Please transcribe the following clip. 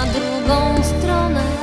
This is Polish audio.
na drugą stronę.